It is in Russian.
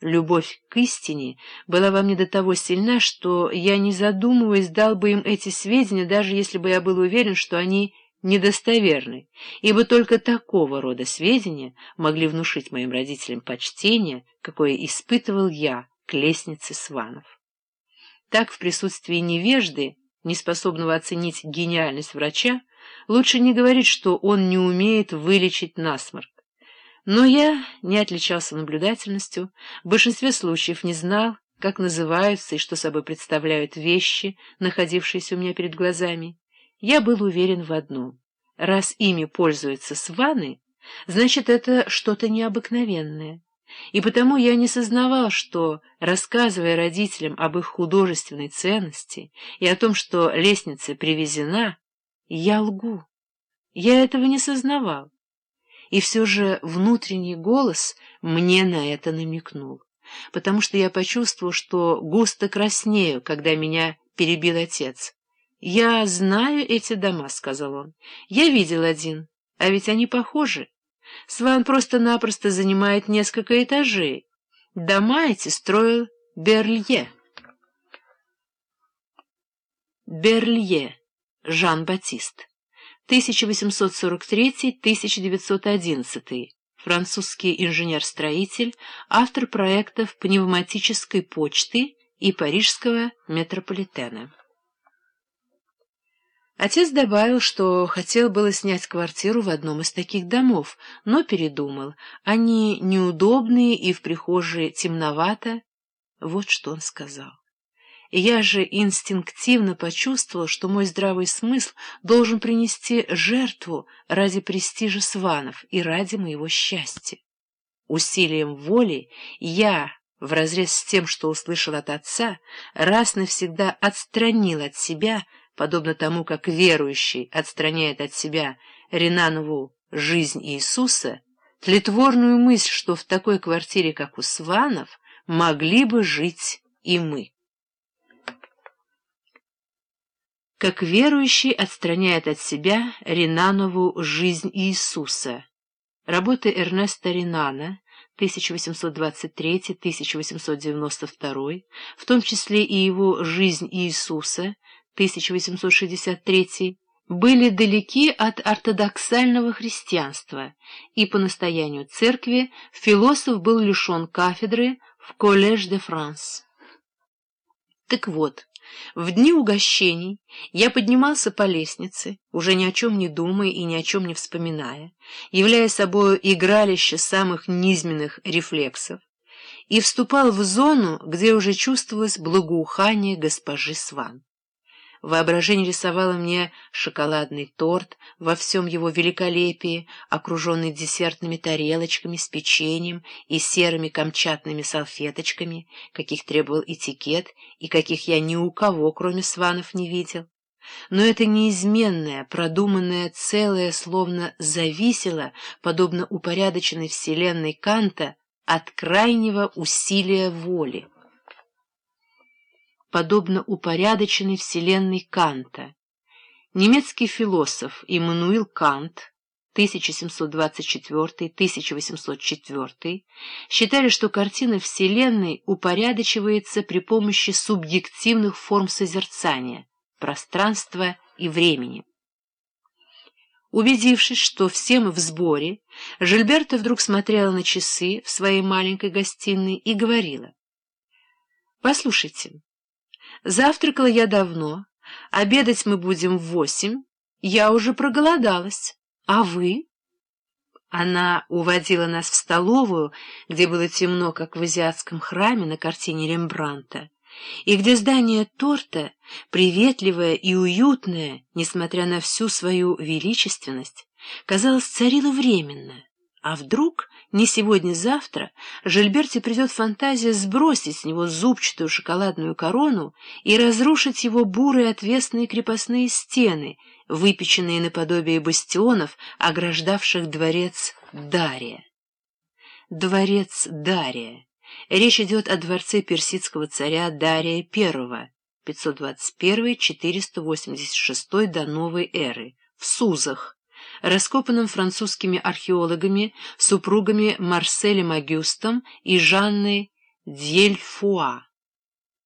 Любовь к истине была во мне до того сильна, что я, не задумываясь, дал бы им эти сведения, даже если бы я был уверен, что они недостоверны, ибо только такого рода сведения могли внушить моим родителям почтение, какое испытывал я к лестнице Сванов. Так, в присутствии невежды, неспособного оценить гениальность врача, лучше не говорить, что он не умеет вылечить насморк. Но я не отличался наблюдательностью, в большинстве случаев не знал, как называются и что собой представляют вещи, находившиеся у меня перед глазами. Я был уверен в одном. Раз ими пользуются сваны, значит, это что-то необыкновенное. И потому я не сознавал, что, рассказывая родителям об их художественной ценности и о том, что лестница привезена, я лгу. Я этого не сознавал и все же внутренний голос мне на это намекнул, потому что я почувствовал, что густо краснею, когда меня перебил отец. «Я знаю эти дома», — сказал он. «Я видел один, а ведь они похожи. Сван просто-напросто занимает несколько этажей. Дома эти строил Берлье». Берлье, Жан-Батист 1843-1911, французский инженер-строитель, автор проектов пневматической почты и парижского метрополитена. Отец добавил, что хотел было снять квартиру в одном из таких домов, но передумал. Они неудобные и в прихожей темновато. Вот что он сказал. Я же инстинктивно почувствовал, что мой здравый смысл должен принести жертву ради престижа Сванов и ради моего счастья. Усилием воли я, вразрез с тем, что услышал от отца, раз навсегда отстранил от себя, подобно тому, как верующий отстраняет от себя Ринанову жизнь Иисуса, тлетворную мысль, что в такой квартире, как у Сванов, могли бы жить и мы. Как верующий отстраняет от себя Ринанову «Жизнь Иисуса». Работы Эрнеста Ринана 1823-1892, в том числе и его «Жизнь Иисуса» 1863, были далеки от ортодоксального христианства, и по настоянию церкви философ был лишен кафедры в Коллеж де Франс. Так вот, в дни угощений я поднимался по лестнице, уже ни о чем не думая и ни о чем не вспоминая, являя собою игралище самых низменных рефлексов, и вступал в зону, где уже чувствовалось благоухание госпожи Сван. Воображение рисовало мне шоколадный торт во всем его великолепии, окруженный десертными тарелочками с печеньем и серыми камчатными салфеточками, каких требовал этикет и каких я ни у кого, кроме сванов, не видел. Но это неизменное, продуманное целое словно зависело, подобно упорядоченной вселенной Канта, от крайнего усилия воли подобно упорядоченной вселенной Канта. Немецкий философ Иммануил Кант 1724-1804 считали, что картина Вселенной упорядочивается при помощи субъективных форм созерцания, пространства и времени. Убедившись, что все мы в сборе, Жильберта вдруг смотрела на часы в своей маленькой гостиной и говорила. «Послушайте, Завтракала я давно, обедать мы будем в восемь, я уже проголодалась. А вы? Она уводила нас в столовую, где было темно, как в азиатском храме на картине Рембранта, и где здание торта, приветливое и уютное, несмотря на всю свою величественность, казалось, царило временно. А вдруг не сегодня-завтра Жильберте придет фантазия сбросить с него зубчатую шоколадную корону и разрушить его бурые отвесные крепостные стены, выпеченные наподобие бастионов, ограждавших дворец Дария. Дворец Дария. Речь идет о дворце персидского царя Дария I, 521-486 до новой эры, в Сузах, раскопанном французскими археологами, супругами Марселем Агюстом и Жанной Дьельфуа.